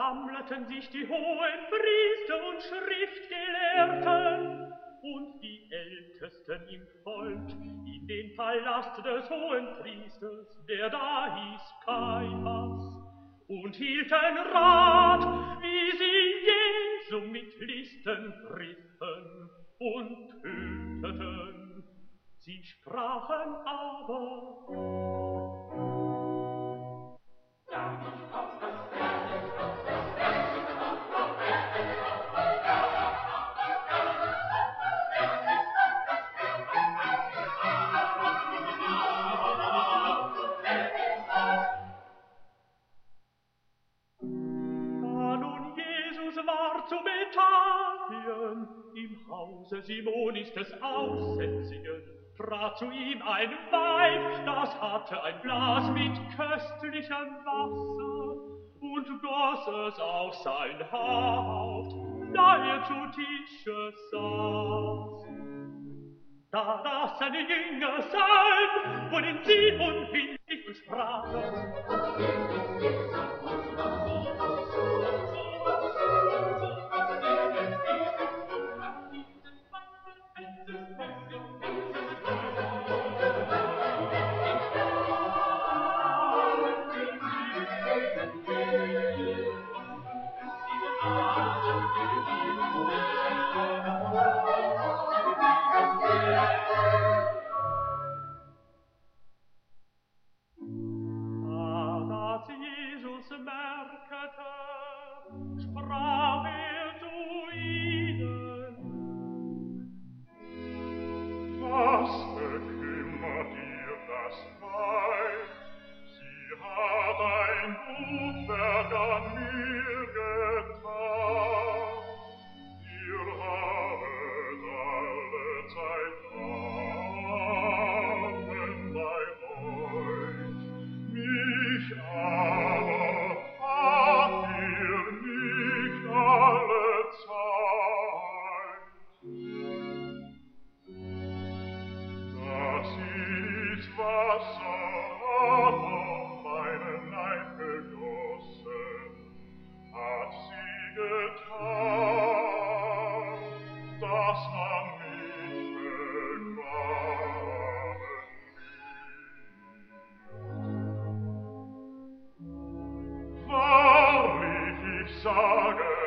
versammelten sich die hohen Priester und Schriftgelehrten und die Ältesten im Volk in den Palast des hohen Priesters, der da hieß Kaiphas, und hielten Rat, wie sie Jesu mit Listen griffen und töteten. Sie sprachen aber, stolz auf sein Haupt, da er zu Tische saß. Da das seine Jünger sahen, wurden sie unwillig und sprachen, sage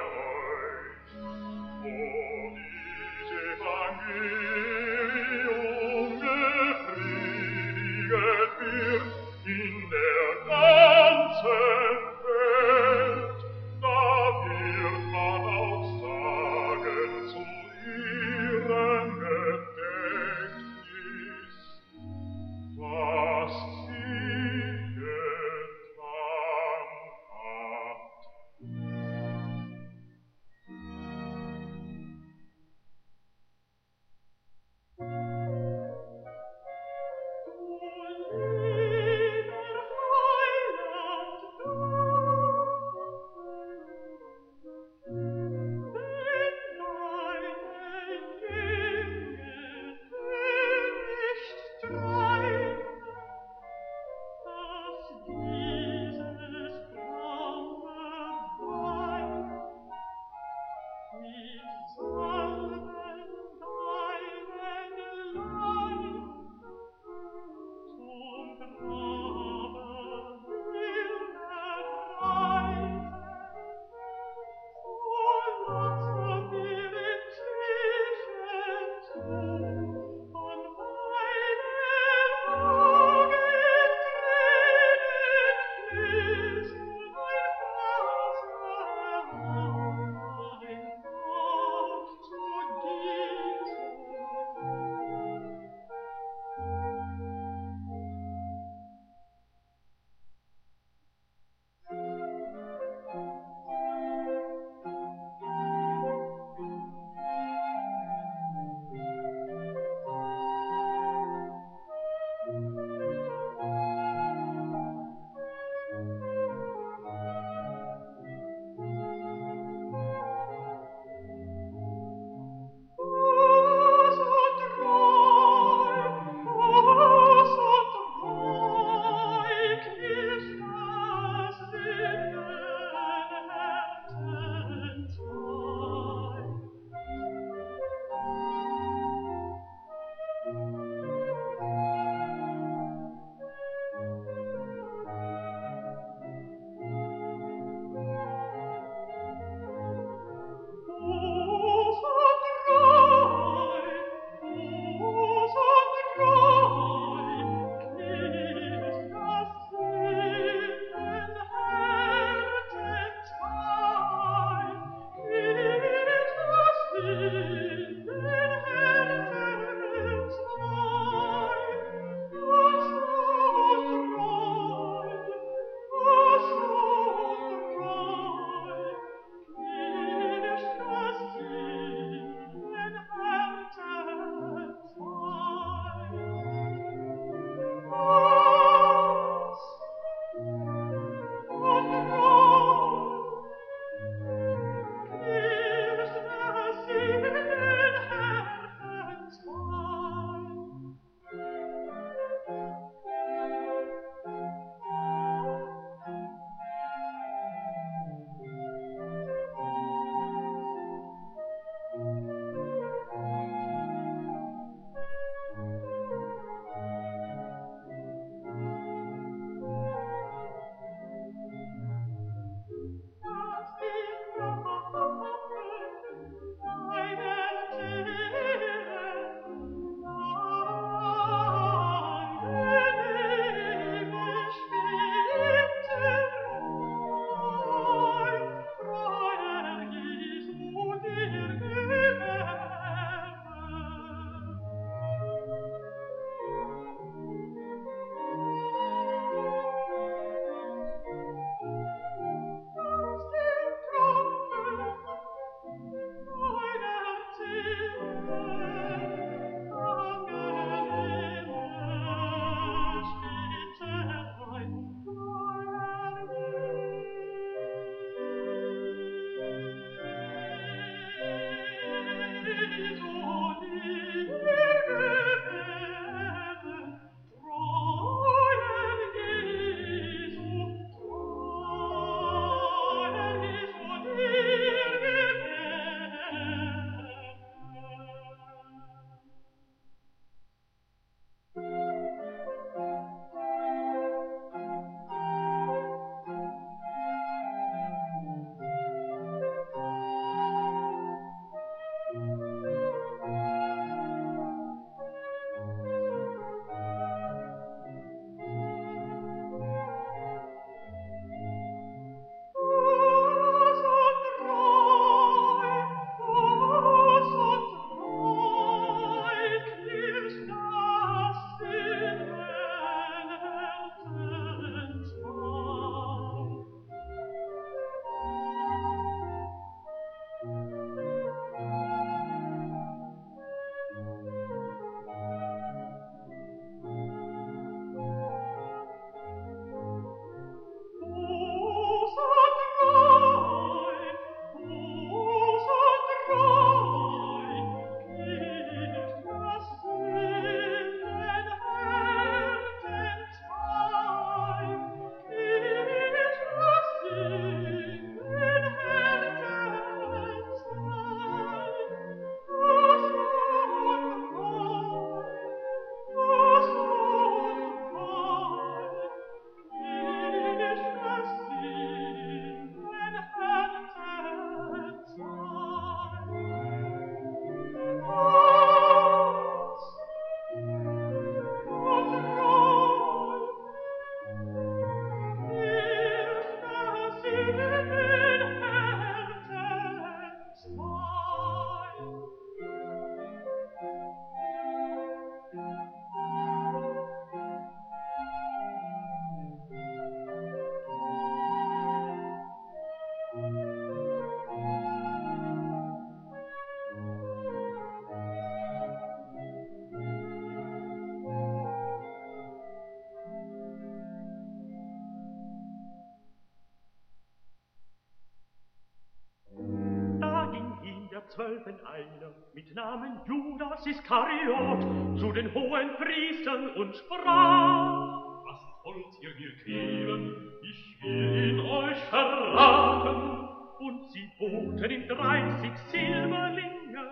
zwölfen einer mit Namen Judas Iskariot zu den hohen Priestern und sprach, Was wollt ihr mir geben? Ich will ihn euch verraten. Und sie boten ihm dreißig Silberlinge.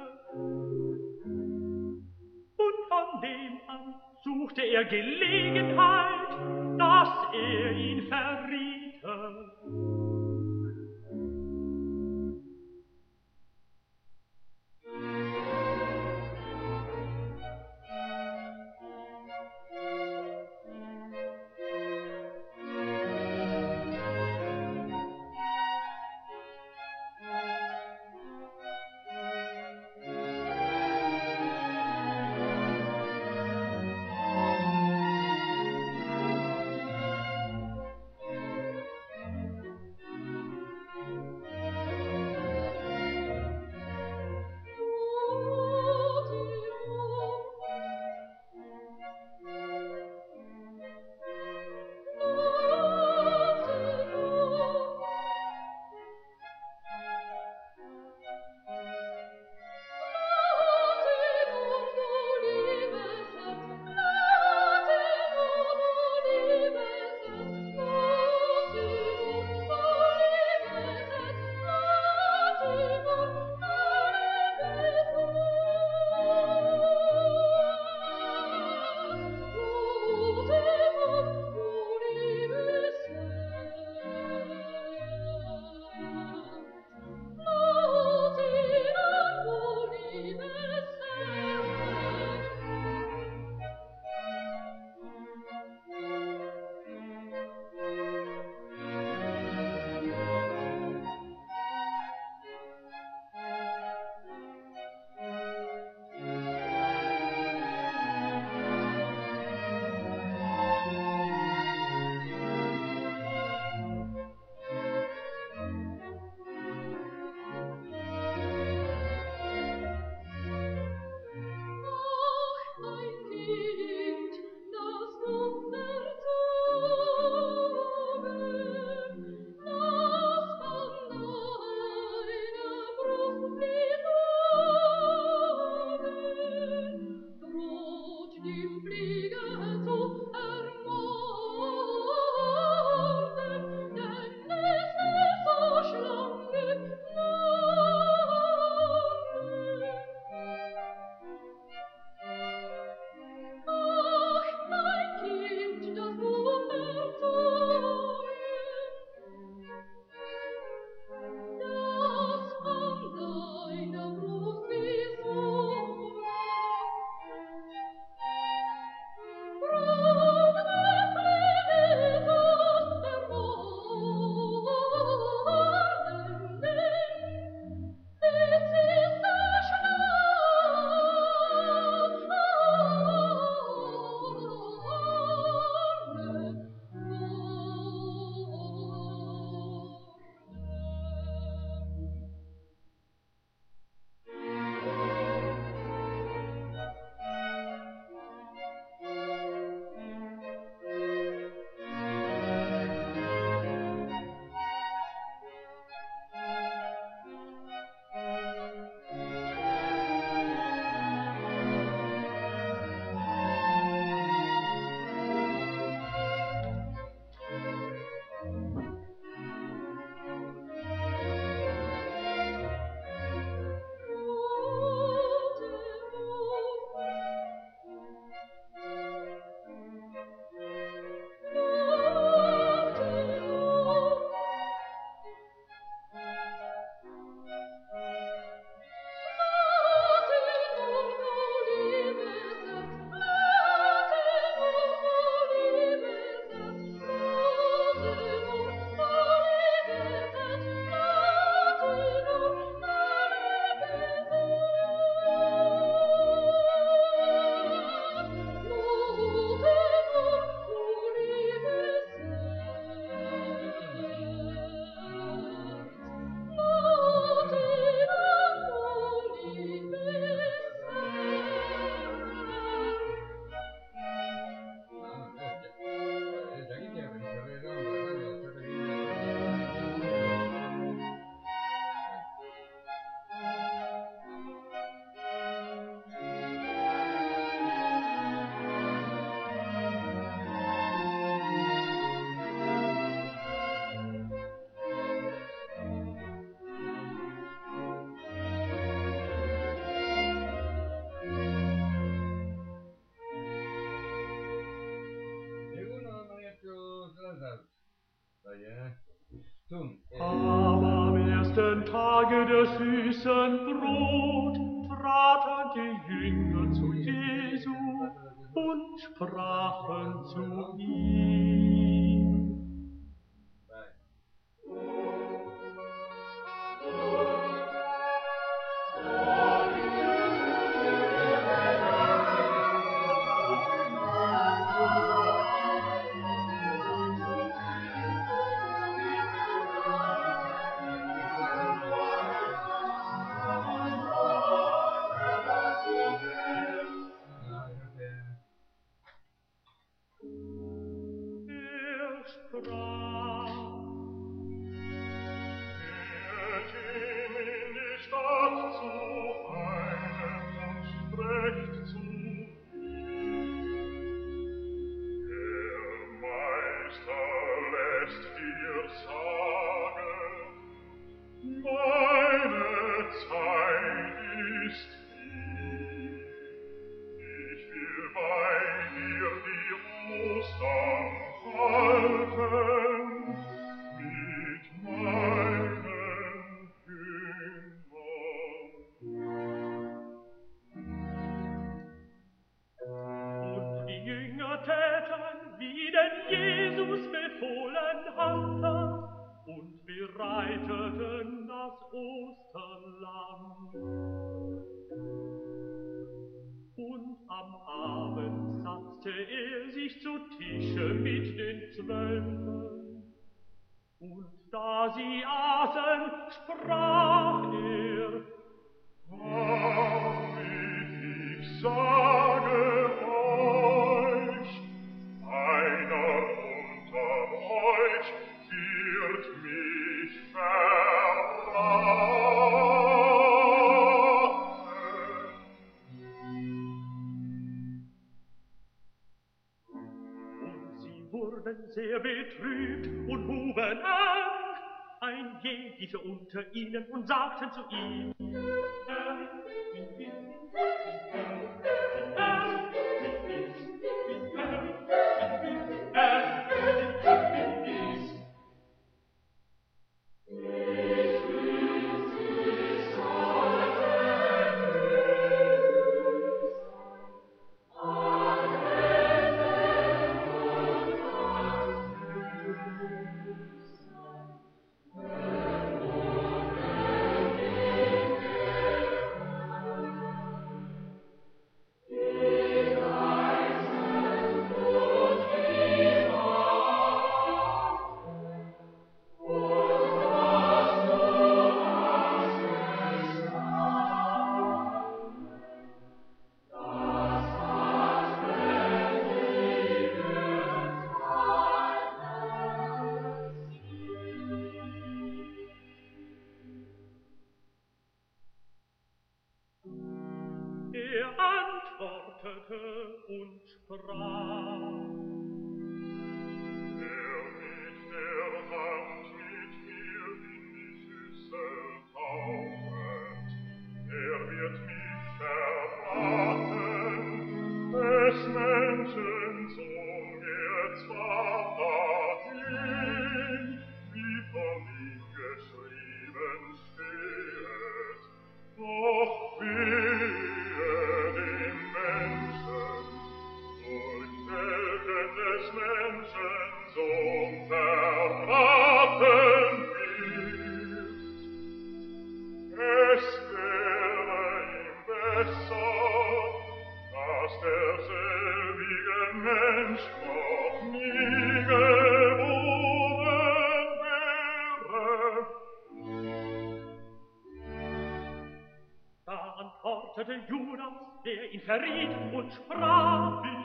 Und von dem an suchte er Gelegenheit, dass er ihn verriete. Tage der süßen Brot, unter ihnen und sagten zu ihm, verriet und sprach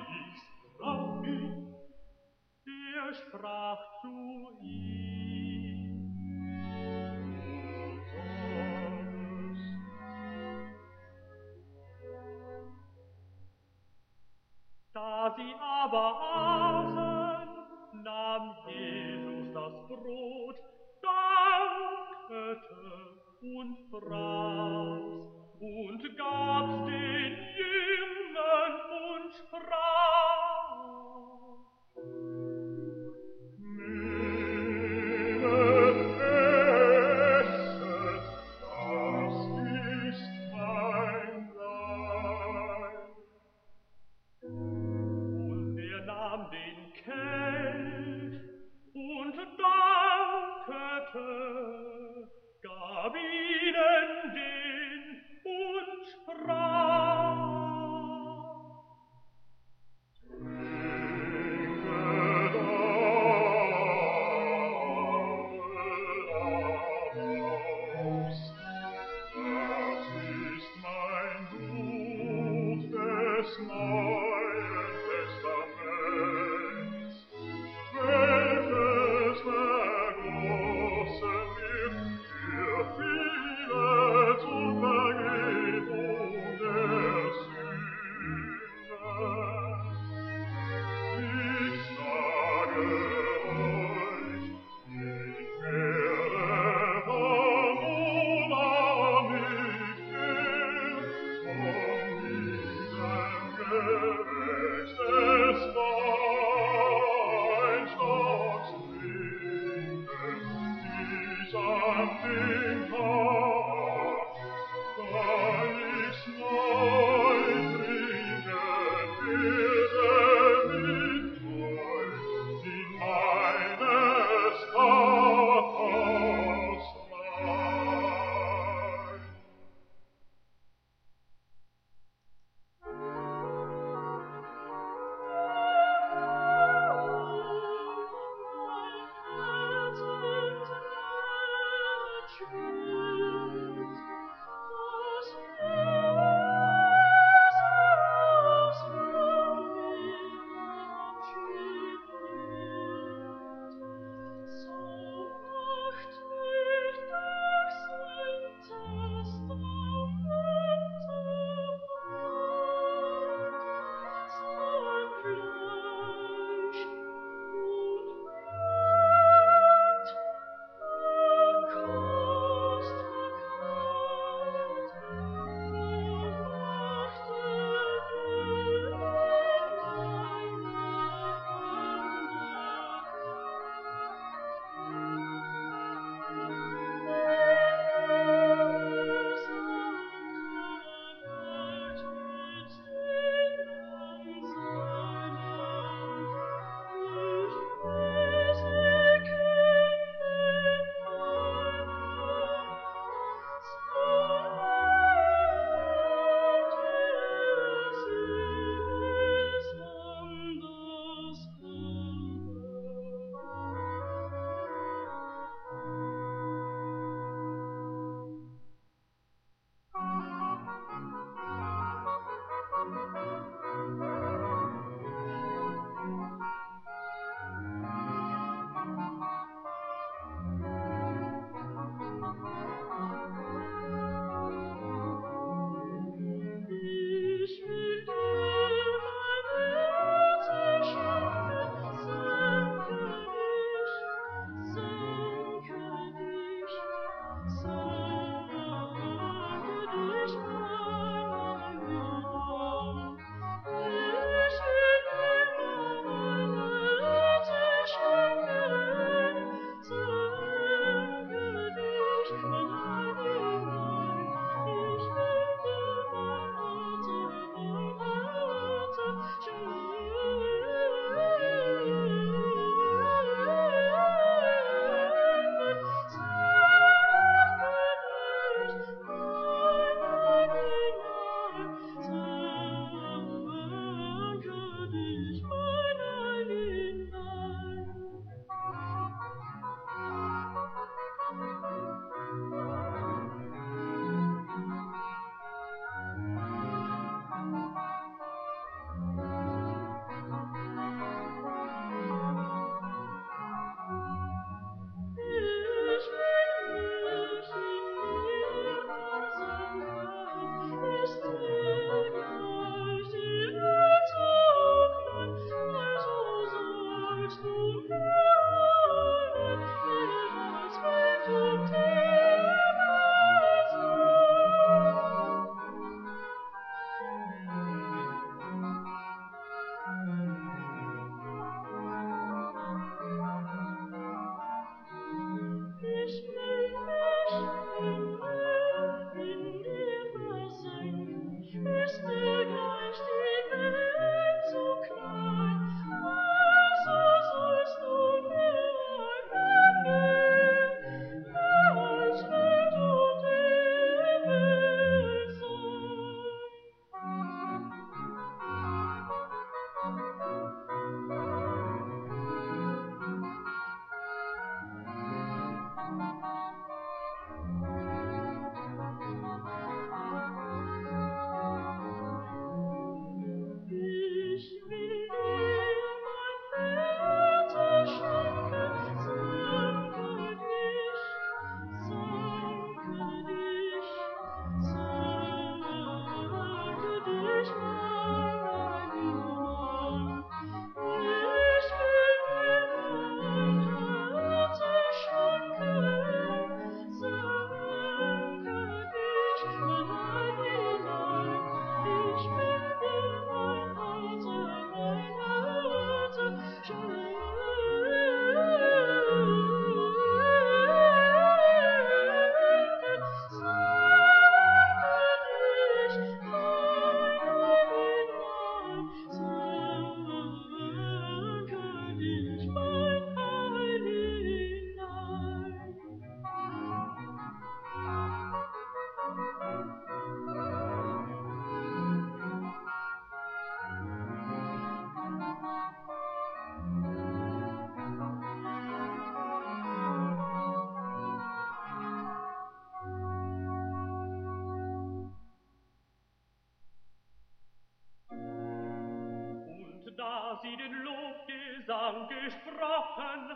gesprochen.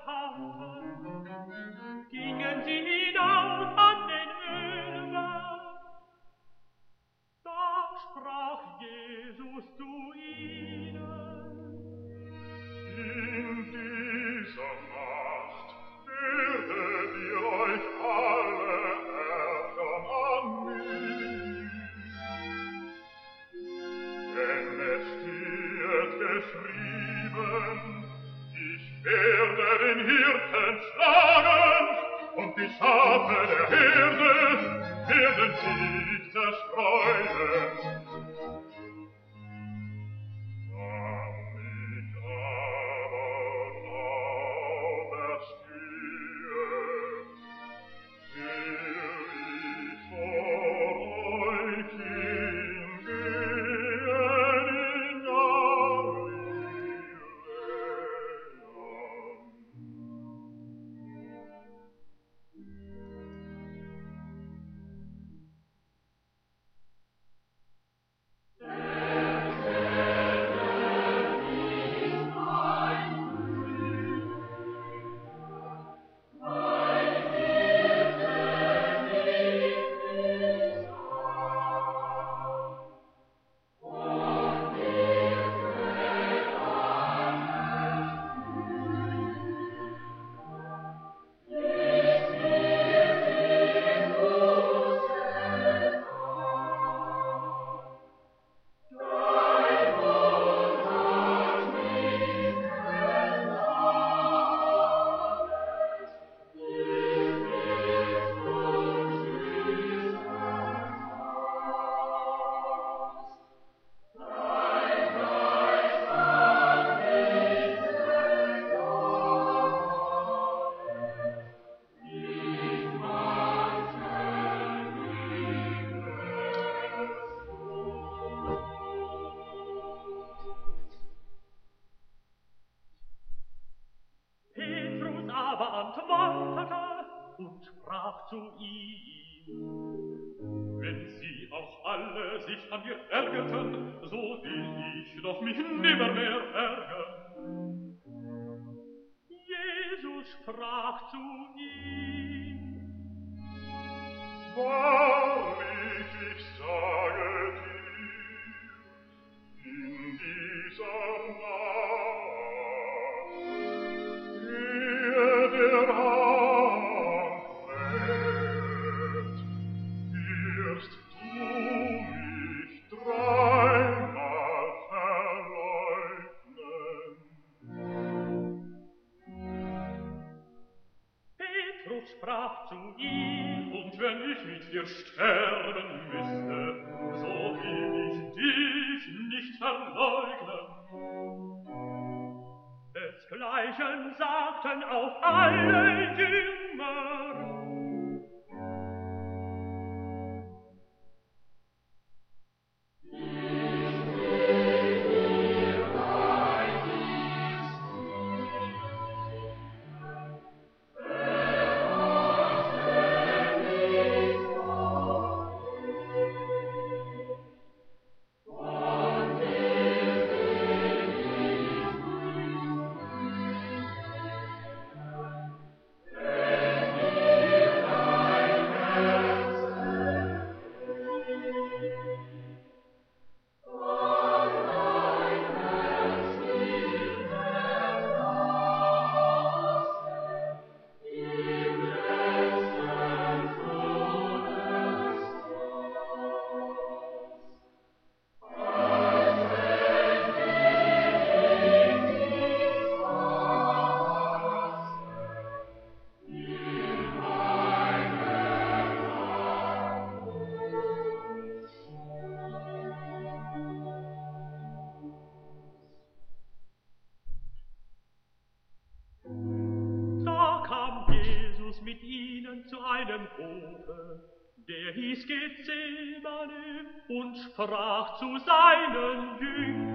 sprach zu seinen Jüngern,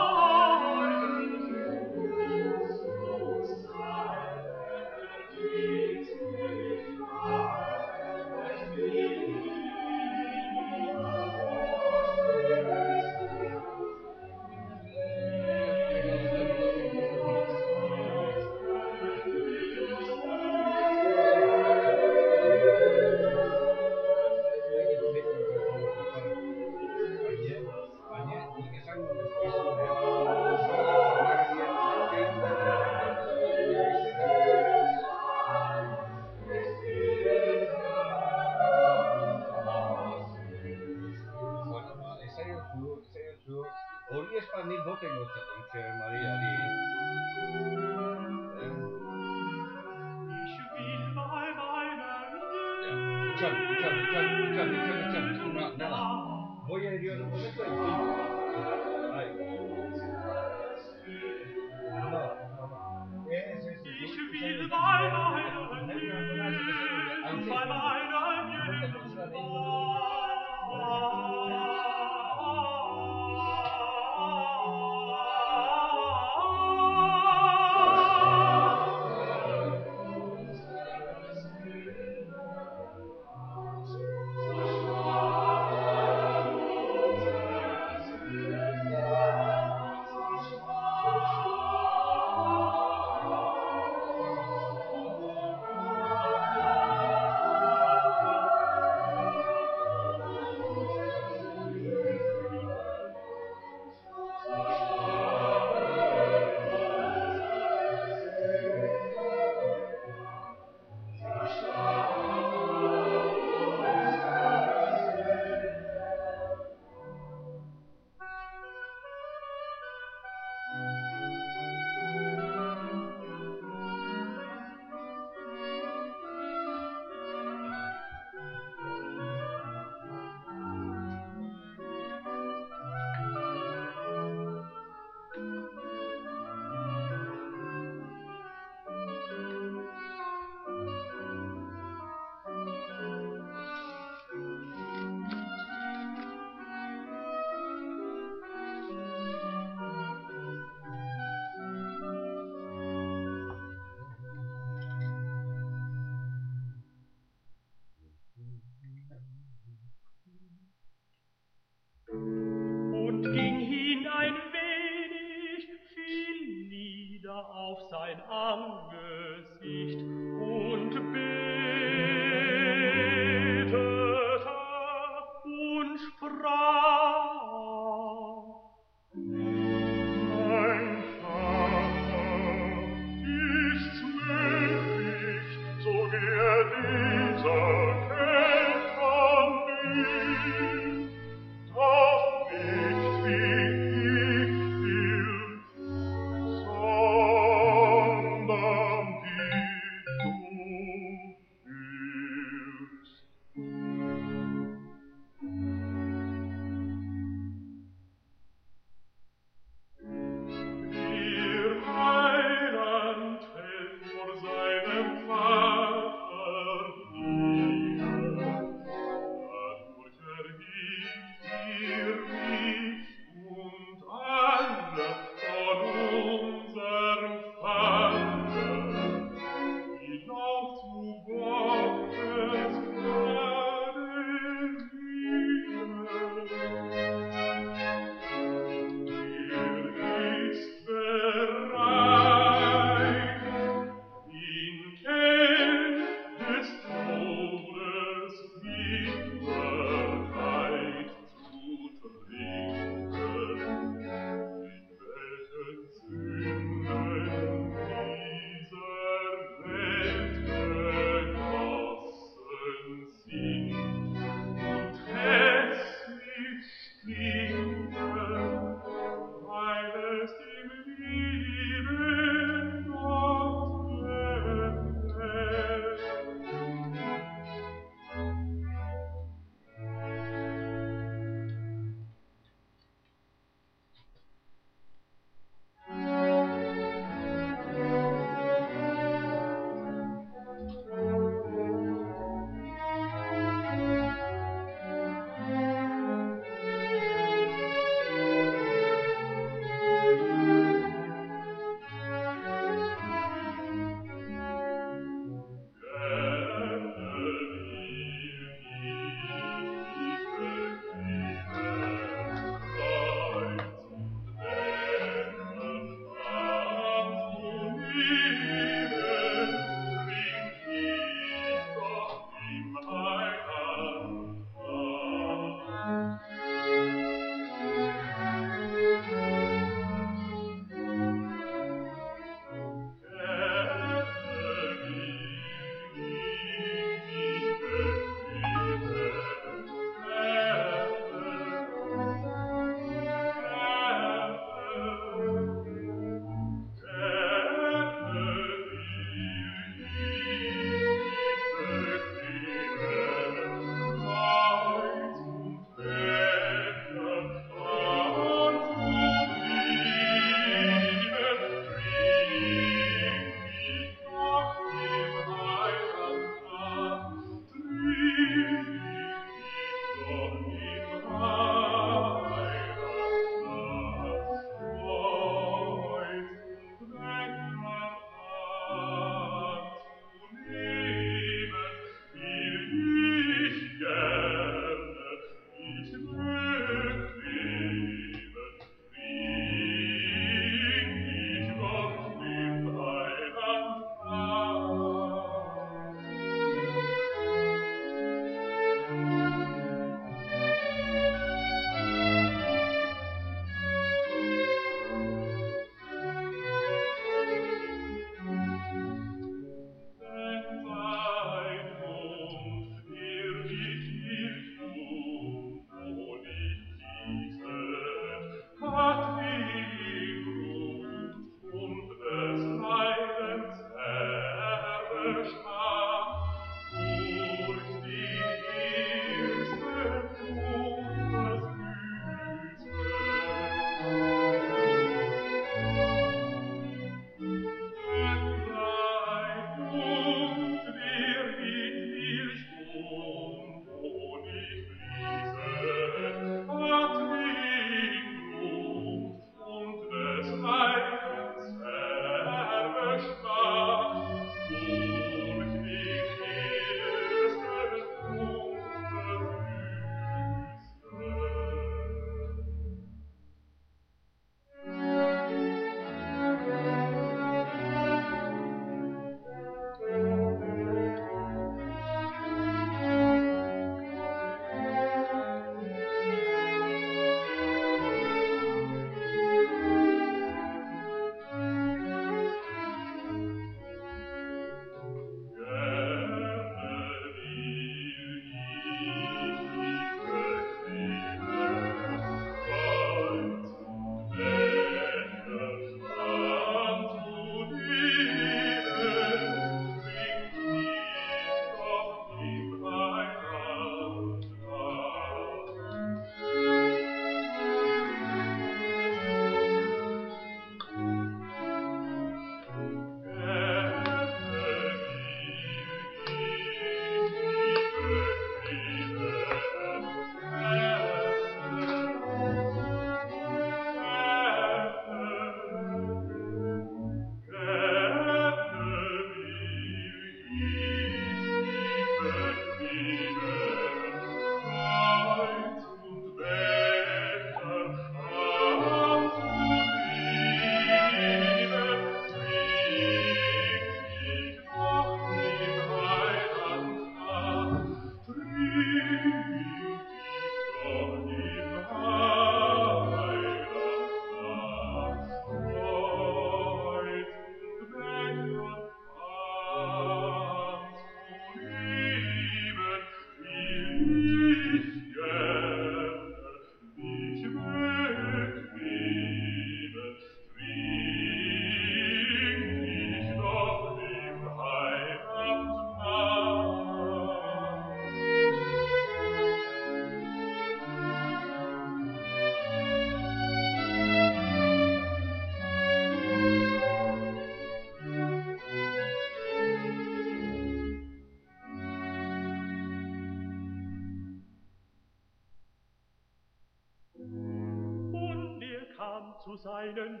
zu seinen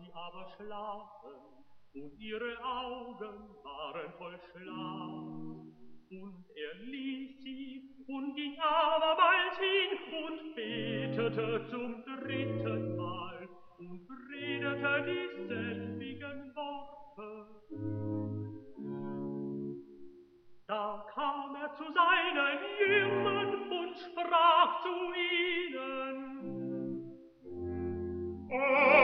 sie aber schlafen, und ihre Augen waren voll Schlaf. Und er ließ sie und ging abermals hin und betete zum dritten Mal und redete dieselbigen Worte. Da kam er zu seinen Jüngern und sprach zu ihnen, Oh!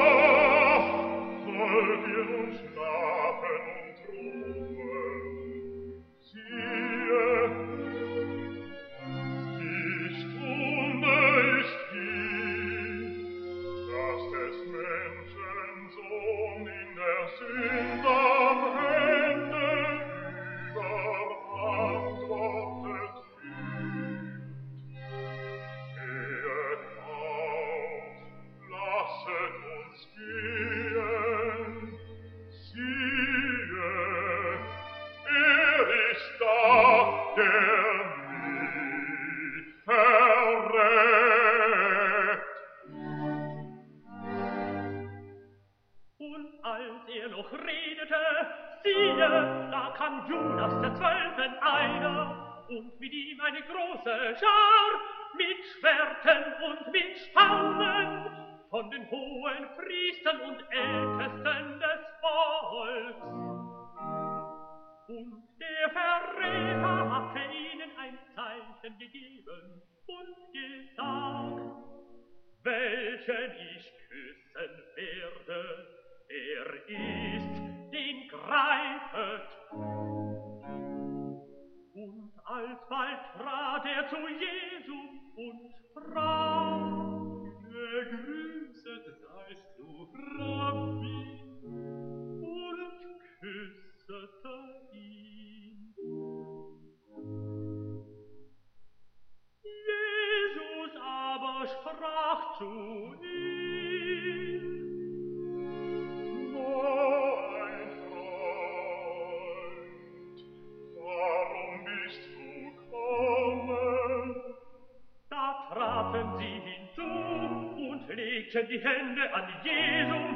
Legten die Hände an Jesum